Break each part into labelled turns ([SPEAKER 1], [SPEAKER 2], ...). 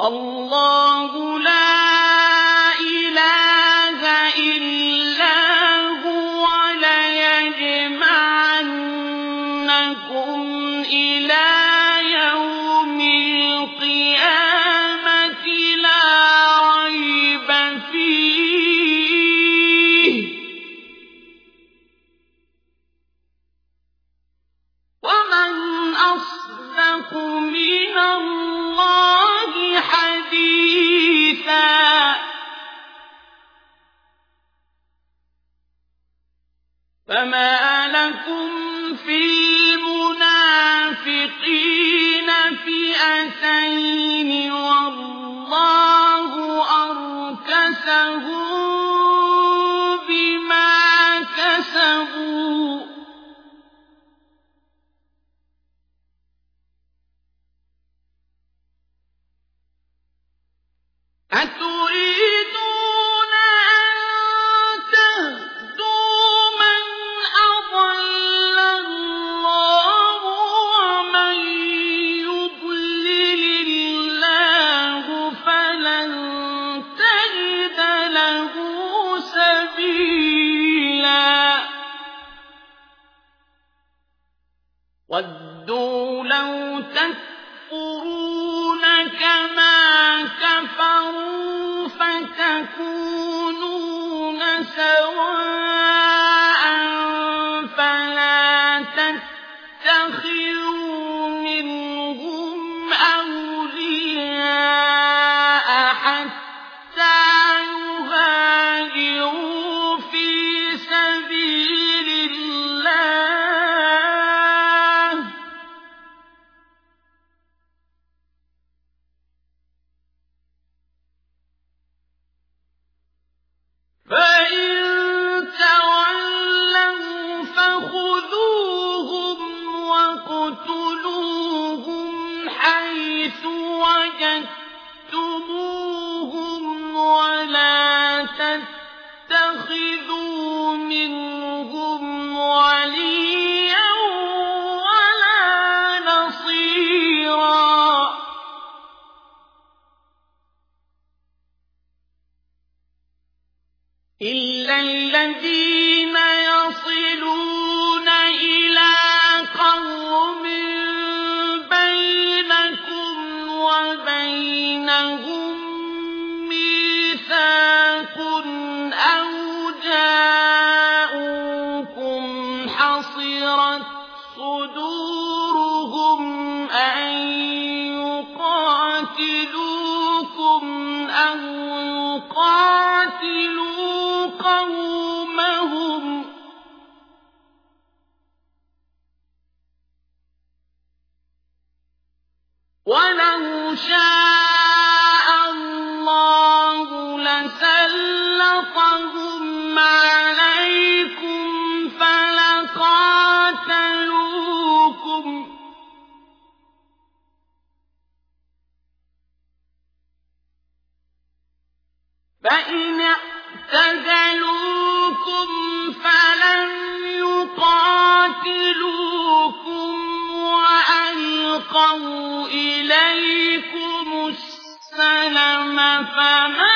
[SPEAKER 1] الله لا إله إلا هو ليجمعنكم في المنافقين فئتين والله أركسهم بما كسبوا. أتريدون ودوا لو تكفرون كما فلا تتخذوا منهم واقتلوهم حيث وجدتموهم ولا تتخذوا منهم وليا ولا نصيرا. إلا الذين يصلون حصرت صدورهم أن يقاتلوكم أو يقاتلوا قومهم ولو شاء فإن اعتزلوكم فلم يقاتلوكم وألقوا إليكم السلم فما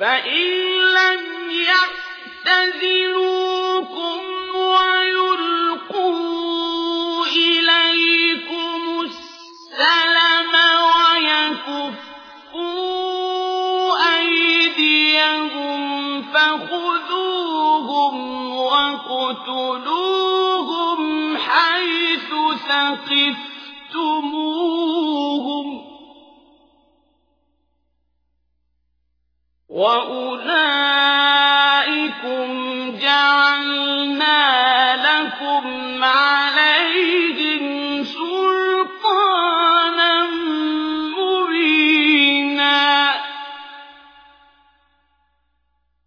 [SPEAKER 1] فإن لم يعتزلوكم ويلقوا إليكم السلم ويكفوا أيديهم فخذوهم واقتلوهم حيث ثقفتموهم وَأُولَئِكُمْ